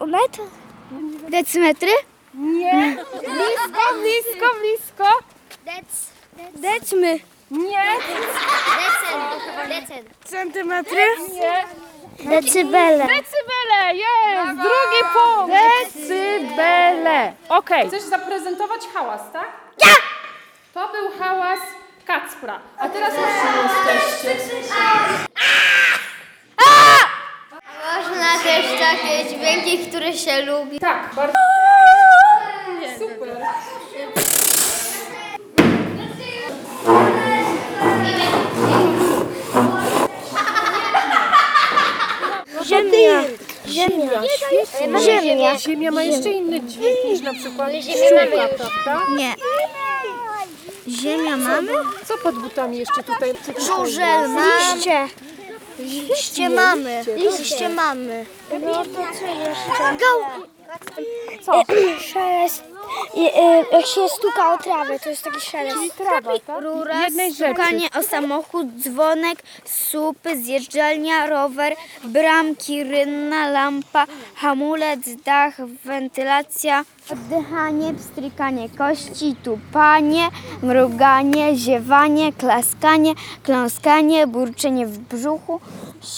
Metr? metr? Decymetry? Nie. Blisko, blisko, blisko. Decmy. Nie. Decen. Centymetry? Nie. Decybele. Decybele, jest! Drugi punkt! Decybele. Okej. Chcesz zaprezentować hałas, tak? Ja! To był hałas Kacpra. A teraz już jesteście. Też takie dźwięki, które się lubi. Tak, bardzo. Super. Ziemia. Ziemia. Ziemia. Ziemia ma jeszcze inny dźwięk niż na przykład prawda? Nie. Ziemia mamy? Co pod butami jeszcze tutaj? Mamy. Liście. Liście mamy. Liście mamy. No to co jeszcze? Co? Szelest. I, y, jak się stuka o trawę, to jest taki szelest. Trawa, tak? Rura, Jednej rzeczy. stukanie o samochód, dzwonek, słupy, zjeżdżalnia, rower, bramki, rynna, lampa, hamulec, dach, wentylacja, oddychanie, pstrykanie kości, tupanie, mruganie, ziewanie, klaskanie, kląskanie, burczenie w brzuchu,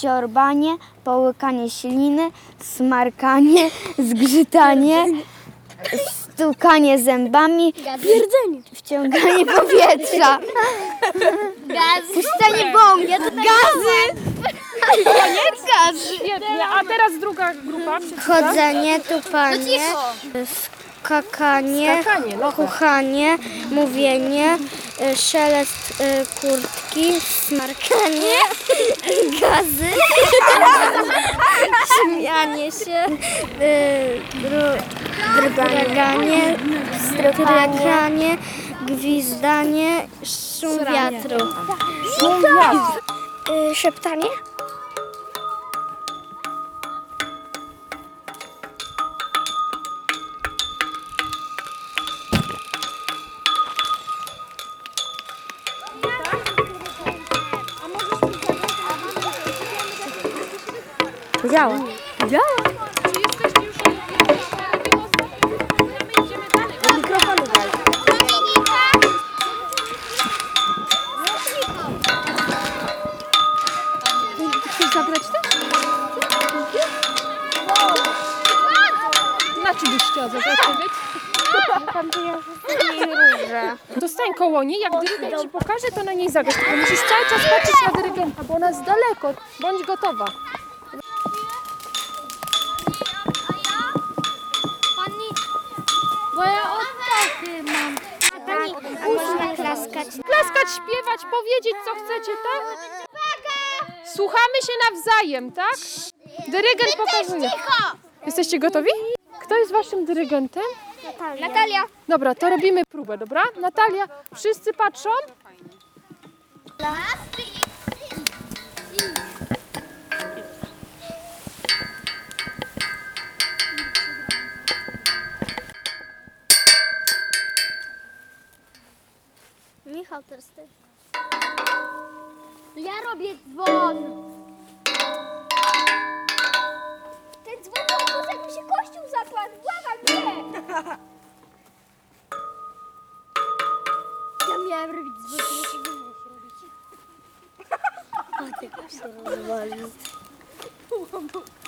siorbanie, połykanie śliny, smarkanie, zgrzytanie, stukanie zębami, pierdzenie, wciąganie powietrza, gazy, puszczenie bomb, gazy, gazy, Świetnie. A teraz druga grupa. chodzenie, tupanie, skakanie, Skakanie, no tak. kuchanie, mówienie, y, szelest y, kurtki, smarkanie, gazy, śmianie się, y, drganie, strypanie, gwizdanie, szum wiatru. Szum wiatru. Y, szeptanie? Działa. Działa. Czy jesteście już. Chcesz zagrać też? Na czym byś chciała zagrać, powiedz? Pan tu jest róża. To stań koło niej, jak dyrygent ci pokaże, to na niej zagrasz. Tylko musisz cały czas patrzeć na dyrygenta, bo ona jest daleko. Bądź gotowa. Śpiewać, powiedzieć, co chcecie, tak? Słuchamy się nawzajem, tak? Dyrygent pokazuje. Jesteście gotowi? Kto jest waszym dyrygentem? Natalia. Dobra, to robimy próbę, dobra? Natalia, wszyscy patrzą? Michał teraz ty. Ja robię dzwon. Ten dzwon to po jakby się kościół zakładł. Błagam, nie. Ja miałem robić dzwon, to musi robić. O, ty się rozwalił.